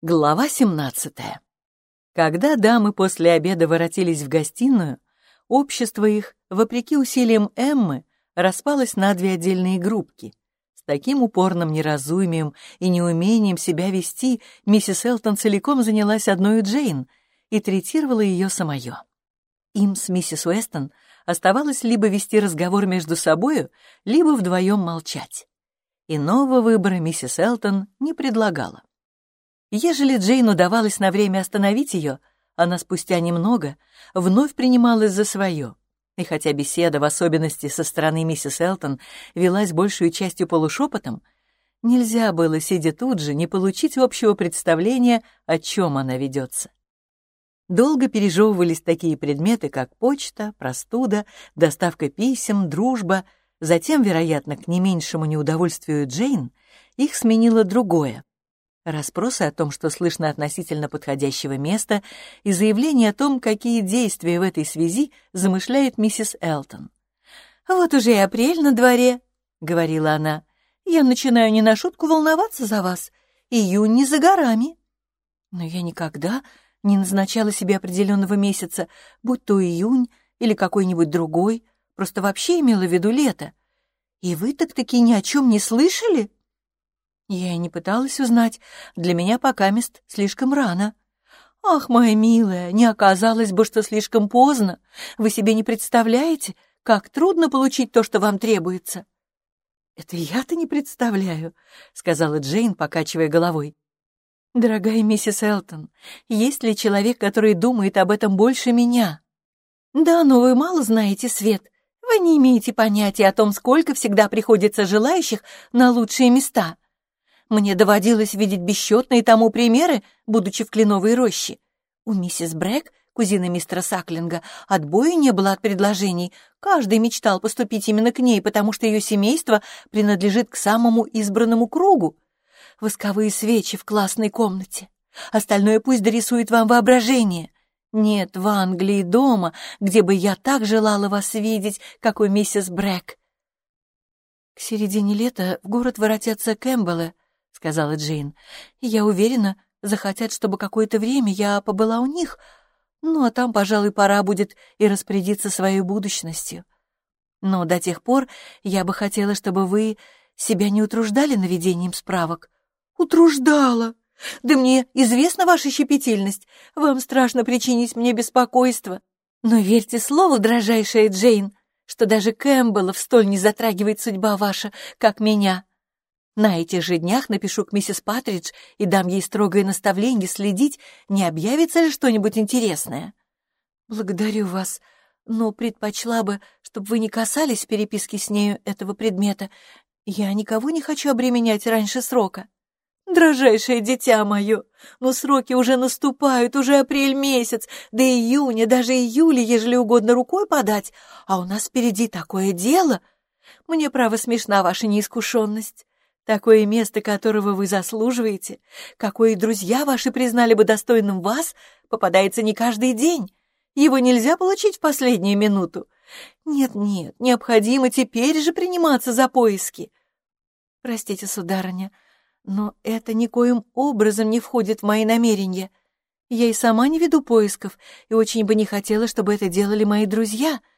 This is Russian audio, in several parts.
Глава 17. Когда дамы после обеда воротились в гостиную, общество их, вопреки усилиям Эммы, распалось на две отдельные группки. С таким упорным неразумием и неумением себя вести миссис Элтон целиком занялась одной Джейн и третировала ее самое. Им с миссис Уэстон оставалось либо вести разговор между собою, либо вдвоем молчать. Иного выбора миссис Элтон не предлагала. Ежели Джейн удавалось на время остановить ее, она спустя немного вновь принималась за свое. И хотя беседа, в особенности со стороны миссис Элтон, велась большую частью полушепотом, нельзя было, сидя тут же, не получить общего представления, о чем она ведется. Долго пережевывались такие предметы, как почта, простуда, доставка писем, дружба. Затем, вероятно, к не меньшему неудовольствию Джейн, их сменило другое Расспросы о том, что слышно относительно подходящего места, и заявление о том, какие действия в этой связи замышляет миссис Элтон. «Вот уже и апрель на дворе», — говорила она. «Я начинаю не на шутку волноваться за вас. Июнь не за горами». Но я никогда не назначала себе определенного месяца, будь то июнь или какой-нибудь другой, просто вообще имела в виду лето. И вы так-таки ни о чем не слышали?» Я и не пыталась узнать. Для меня пока мест слишком рано. Ах, моя милая, не оказалось бы, что слишком поздно. Вы себе не представляете, как трудно получить то, что вам требуется. Это я-то не представляю, сказала Джейн, покачивая головой. Дорогая миссис Элтон, есть ли человек, который думает об этом больше меня? Да, но вы мало знаете свет. Вы не имеете понятия о том, сколько всегда приходится желающих на лучшие места. Мне доводилось видеть бесчетные тому примеры, будучи в кленовой роще. У миссис Брэк, кузины мистера Саклинга, отбоя не было от предложений. Каждый мечтал поступить именно к ней, потому что ее семейство принадлежит к самому избранному кругу. Восковые свечи в классной комнате. Остальное пусть дорисует вам воображение. Нет в Англии дома, где бы я так желала вас видеть, как у миссис Брэк. К середине лета в город воротятся Кэмпбеллы, — сказала Джейн. «Я уверена, захотят, чтобы какое-то время я побыла у них, ну а там, пожалуй, пора будет и распорядиться своей будущностью. Но до тех пор я бы хотела, чтобы вы себя не утруждали наведением справок». «Утруждала! Да мне известна ваша щепетильность. Вам страшно причинить мне беспокойство. Но верьте слову, дрожайшая Джейн, что даже Кэмпбеллов столь не затрагивает судьба ваша, как меня». На этих же днях напишу к миссис Патридж и дам ей строгое наставление следить, не объявится ли что-нибудь интересное. Благодарю вас, но предпочла бы, чтобы вы не касались переписки с нею этого предмета. Я никого не хочу обременять раньше срока. Дрожайшее дитя мое, но сроки уже наступают, уже апрель месяц, до июня, даже июля, ежели угодно рукой подать, а у нас впереди такое дело. Мне, право, смешна ваша неискушенность. Такое место, которого вы заслуживаете, какое друзья ваши признали бы достойным вас, попадается не каждый день. Его нельзя получить в последнюю минуту. Нет-нет, необходимо теперь же приниматься за поиски. Простите, сударыня, но это никоим образом не входит в мои намерения. Я и сама не веду поисков, и очень бы не хотела, чтобы это делали мои друзья —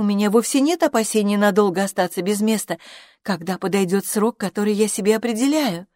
у меня вовсе нет опасений надолго остаться без места, когда подойдет срок, который я себе определяю.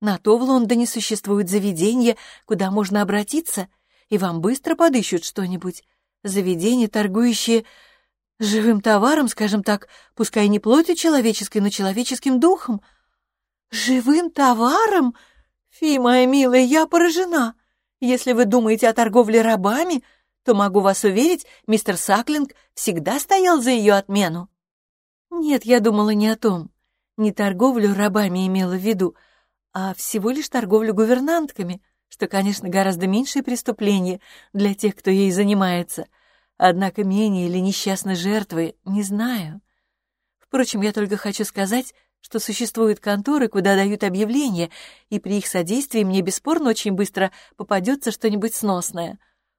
На то в Лондоне существуют заведения, куда можно обратиться, и вам быстро подыщут что-нибудь. Заведения, торгующие живым товаром, скажем так, пускай не плотью человеческой, но человеческим духом. Живым товаром? Фи, моя милая, я поражена. Если вы думаете о торговле рабами, то могу вас уверить, мистер Саклинг всегда стоял за ее отмену. Нет, я думала не о том. Не торговлю рабами имела в виду, а всего лишь торговлю гувернантками, что, конечно, гораздо меньшее преступление для тех, кто ей занимается. Однако менее или несчастной жертвы не знаю. Впрочем, я только хочу сказать, что существуют конторы, куда дают объявления, и при их содействии мне бесспорно очень быстро попадется что-нибудь сносное.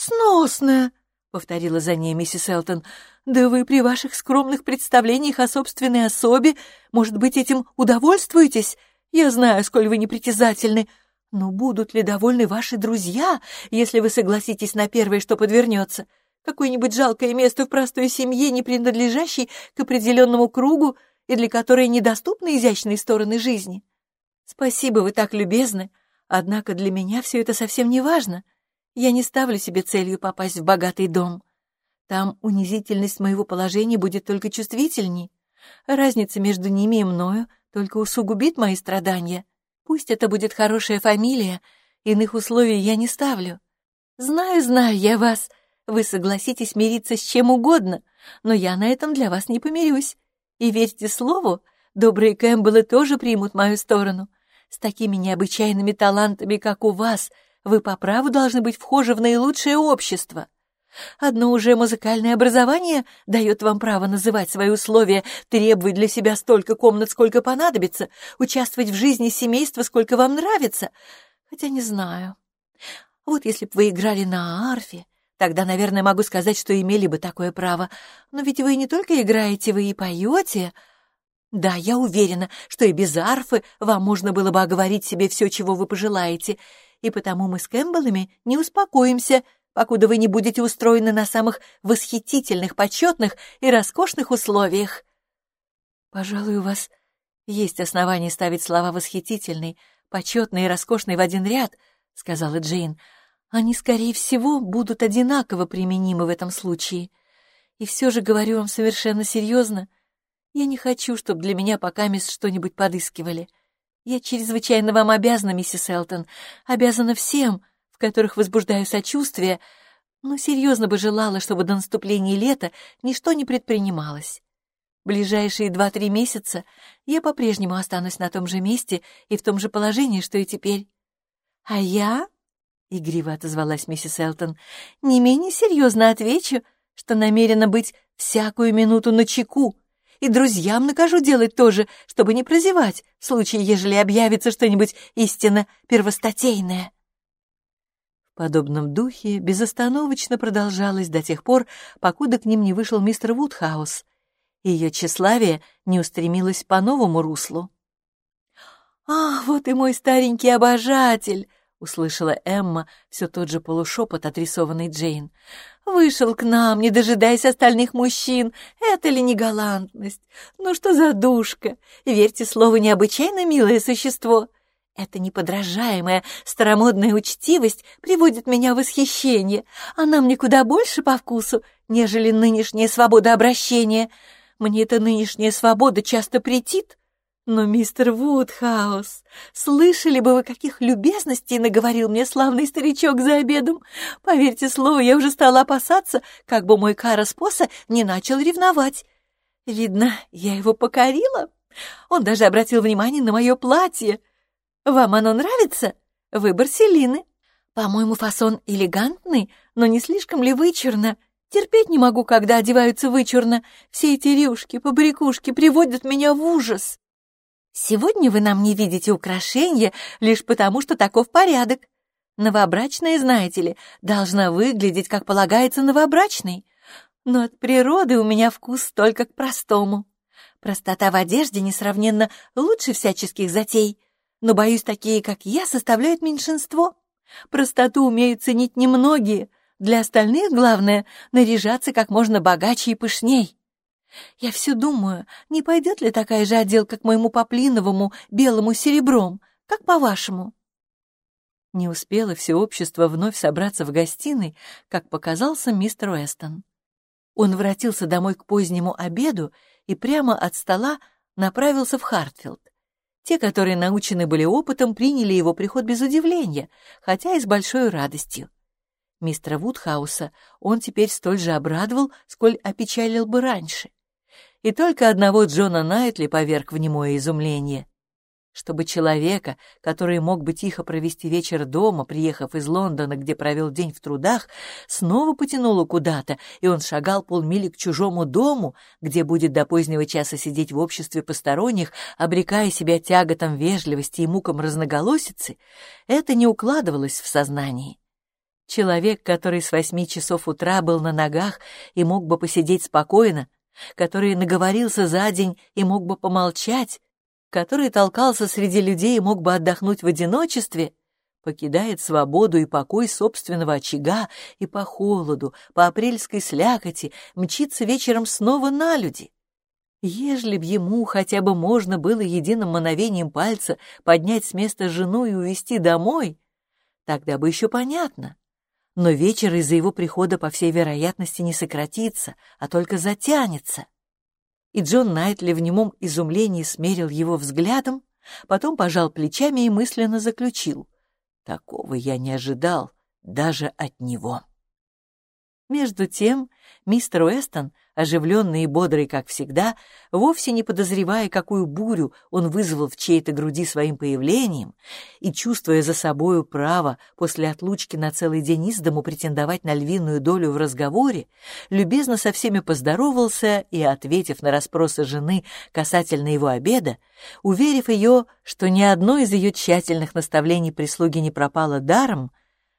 «Сносная!» — повторила за ней миссис Элтон. «Да вы при ваших скромных представлениях о собственной особе, может быть, этим удовольствуетесь? Я знаю, сколь вы непритязательны. Но будут ли довольны ваши друзья, если вы согласитесь на первое, что подвернется? Какое-нибудь жалкое место в простой семье, не принадлежащей к определенному кругу и для которой недоступны изящные стороны жизни? Спасибо, вы так любезны. Однако для меня все это совсем не важно. Я не ставлю себе целью попасть в богатый дом. Там унизительность моего положения будет только чувствительней. Разница между ними и мною только усугубит мои страдания. Пусть это будет хорошая фамилия, иных условий я не ставлю. Знаю, знаю я вас. Вы согласитесь мириться с чем угодно, но я на этом для вас не помирюсь. И верьте слову, добрые Кэмпбеллы тоже примут мою сторону. С такими необычайными талантами, как у вас, вы по праву должны быть вхожи в наилучшее общество. Одно уже музыкальное образование дает вам право называть свои условия, требовать для себя столько комнат, сколько понадобится, участвовать в жизни семейства, сколько вам нравится. Хотя не знаю. Вот если бы вы играли на арфе, тогда, наверное, могу сказать, что имели бы такое право. Но ведь вы не только играете, вы и поете. Да, я уверена, что и без арфы вам можно было бы оговорить себе все, чего вы пожелаете, и потому мы с Кэмпбеллами не успокоимся — покуда вы не будете устроены на самых восхитительных, почетных и роскошных условиях. Пожалуй, у вас есть основания ставить слова «восхитительный», «почетный» и «роскошный» в один ряд, — сказала Джейн. Они, скорее всего, будут одинаково применимы в этом случае. И все же говорю вам совершенно серьезно. Я не хочу, чтобы для меня пока мисс что-нибудь подыскивали. Я чрезвычайно вам обязана, миссис Элтон, обязана всем, которых возбуждаю сочувствие, но серьезно бы желала, чтобы до наступления лета ничто не предпринималось. Ближайшие два-три месяца я по-прежнему останусь на том же месте и в том же положении, что и теперь. А я, — игриво отозвалась миссис Элтон, — не менее серьезно отвечу, что намерена быть всякую минуту на чеку, и друзьям накажу делать то же, чтобы не прозевать, в случае, ежели объявится что-нибудь истинно первостатейное подобном духе безостановочно продолжалось до тех пор, покуда к ним не вышел мистер Вудхаус. Ее тщеславие не устремилось по новому руслу. «Ах, вот и мой старенький обожатель!» — услышала Эмма все тот же полушепот, отрисованный Джейн. «Вышел к нам, не дожидаясь остальных мужчин. Это ли не галантность? Ну что за душка? Верьте слову, необычайно милое существо!» Эта неподражаемая старомодная учтивость приводит меня в восхищение. Она мне куда больше по вкусу, нежели нынешняя свобода обращения. Мне эта нынешняя свобода часто претит. Но, мистер Вудхаус, слышали бы вы, каких любезностей наговорил мне славный старичок за обедом? Поверьте слову, я уже стала опасаться, как бы мой Караспоса не начал ревновать. Видно, я его покорила. Он даже обратил внимание на мое платье — вам оно нравится? Выбор Селины. По-моему, фасон элегантный, но не слишком ли вычурно? Терпеть не могу, когда одеваются вычурно. Все эти рюшки, побрякушки приводят меня в ужас. Сегодня вы нам не видите украшения лишь потому, что таков порядок. Новобрачная, знаете ли, должна выглядеть, как полагается новобрачной. Но от природы у меня вкус только к простому. Простота в одежде несравненно лучше всяческих затей — но, боюсь, такие, как я, составляют меньшинство. Простоту умеют ценить немногие. Для остальных главное — наряжаться как можно богаче и пышней. Я все думаю, не пойдет ли такая же отделка к моему поплиновому белому серебром, как по-вашему?» Не успело все общество вновь собраться в гостиной, как показался мистер Уэстон. Он воротился домой к позднему обеду и прямо от стола направился в Хартфилд. Те, которые научены были опытом, приняли его приход без удивления, хотя и с большой радостью. Мистера Вудхауса он теперь столь же обрадовал, сколь опечалил бы раньше. И только одного Джона Найтли поверг в немое изумление чтобы человека, который мог бы тихо провести вечер дома, приехав из Лондона, где провел день в трудах, снова потянуло куда-то, и он шагал полмили к чужому дому, где будет до позднего часа сидеть в обществе посторонних, обрекая себя тяготам вежливости и мукам разноголосицы, это не укладывалось в сознании. Человек, который с восьми часов утра был на ногах и мог бы посидеть спокойно, который наговорился за день и мог бы помолчать, который толкался среди людей и мог бы отдохнуть в одиночестве, покидает свободу и покой собственного очага и по холоду, по апрельской слякоти мчится вечером снова на люди. Ежели б ему хотя бы можно было единым мановением пальца поднять с места жену и увезти домой, тогда бы еще понятно. Но вечер из-за его прихода, по всей вероятности, не сократится, а только затянется. И Джон Найтли в немом изумлении смерил его взглядом, потом пожал плечами и мысленно заключил. Такого я не ожидал даже от него. Между тем, мистер Уэстон, оживленный и бодрый, как всегда, вовсе не подозревая, какую бурю он вызвал в чьей-то груди своим появлением, и чувствуя за собою право после отлучки на целый день из дому претендовать на львиную долю в разговоре, любезно со всеми поздоровался и, ответив на расспросы жены касательно его обеда, уверив ее, что ни одно из ее тщательных наставлений прислуги не пропало даром,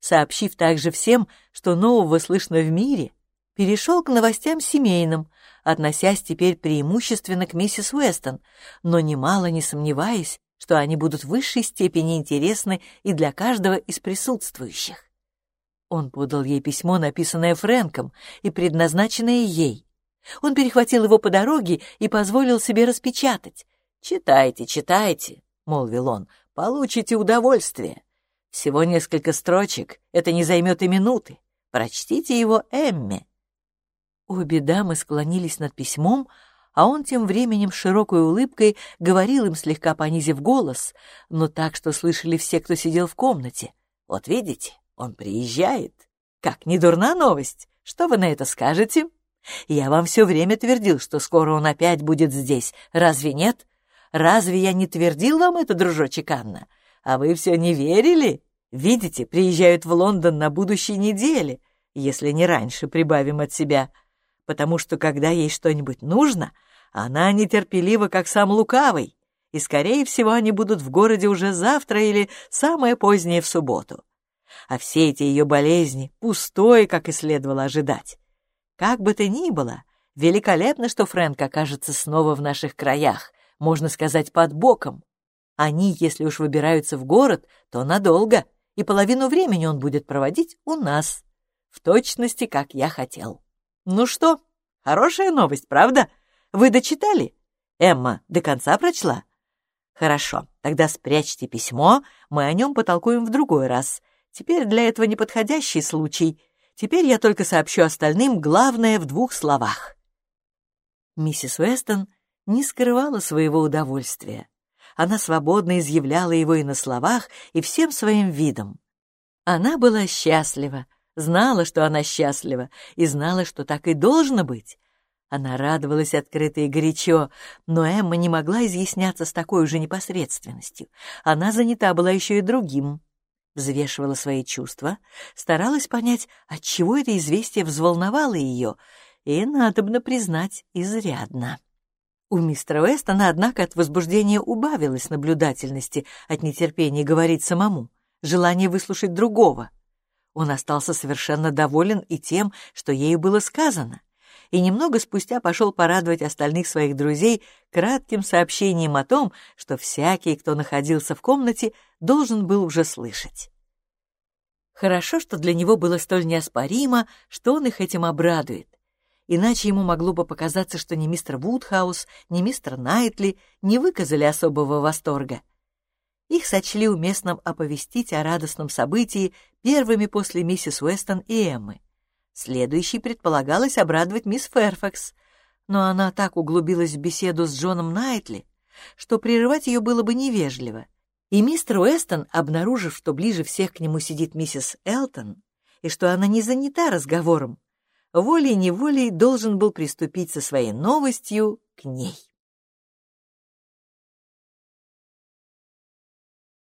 сообщив также всем, что нового слышно в мире, перешел к новостям семейным, относясь теперь преимущественно к миссис Уэстон, но немало не сомневаясь, что они будут в высшей степени интересны и для каждого из присутствующих. Он подал ей письмо, написанное Фрэнком и предназначенное ей. Он перехватил его по дороге и позволил себе распечатать. «Читайте, читайте», — молвил он, — «получите удовольствие. Всего несколько строчек, это не займет и минуты. Прочтите его Эмме». Обе дамы склонились над письмом, а он тем временем широкой улыбкой говорил им, слегка понизив голос, но так, что слышали все, кто сидел в комнате. «Вот видите, он приезжает. Как, не дурна новость? Что вы на это скажете? Я вам все время твердил, что скоро он опять будет здесь. Разве нет? Разве я не твердил вам это, дружочек Анна? А вы все не верили? Видите, приезжают в Лондон на будущей неделе, если не раньше прибавим от себя. Потому что, когда ей что-нибудь нужно, она нетерпелива, как сам лукавый, и, скорее всего, они будут в городе уже завтра или самое позднее в субботу. А все эти ее болезни пустое, как и следовало ожидать. Как бы то ни было, великолепно, что Фрэнк окажется снова в наших краях, можно сказать, под боком. Они, если уж выбираются в город, то надолго, и половину времени он будет проводить у нас, в точности, как я хотел. Ну что, хорошая новость, правда? Вы дочитали? Эмма до конца прочла? Хорошо, тогда спрячьте письмо, мы о нем потолкуем в другой раз. Теперь для этого неподходящий случай. Теперь я только сообщу остальным главное в двух словах. Миссис Уэстон не скрывала своего удовольствия она свободно изъявляла его и на словах, и всем своим видом. Она была счастлива, знала, что она счастлива, и знала, что так и должно быть. Она радовалась открыто и горячо, но Эмма не могла изъясняться с такой уже непосредственностью. Она занята была еще и другим. Взвешивала свои чувства, старалась понять, отчего это известие взволновало ее, и, надобно признать, изрядно. У мистера Уэстона, однако, от возбуждения убавилось наблюдательности, от нетерпения говорить самому, желание выслушать другого. Он остался совершенно доволен и тем, что ею было сказано, и немного спустя пошел порадовать остальных своих друзей кратким сообщением о том, что всякий, кто находился в комнате, должен был уже слышать. Хорошо, что для него было столь неоспоримо, что он их этим обрадует иначе ему могло бы показаться, что ни мистер Вудхаус, ни мистер Найтли не выказали особого восторга. Их сочли уместным оповестить о радостном событии первыми после миссис Уэстон и Эммы. Следующей предполагалось обрадовать мисс Ферфакс, но она так углубилась в беседу с Джоном Найтли, что прерывать ее было бы невежливо. И мистер Уэстон, обнаружив, что ближе всех к нему сидит миссис Элтон, и что она не занята разговором, волей-неволей должен был приступить со своей новостью к ней.